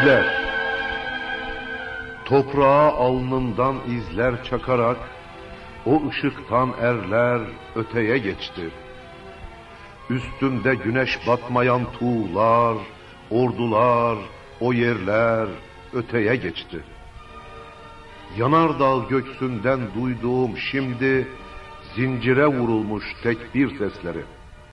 izler. Toprağa alnından izler çakarak o ışıktan erler öteye geçti. Üstümde güneş batmayan tuğlar, ordular, o yerler öteye geçti. Yanardağ göksünden duyduğum şimdi zincire vurulmuş tek bir sesleri.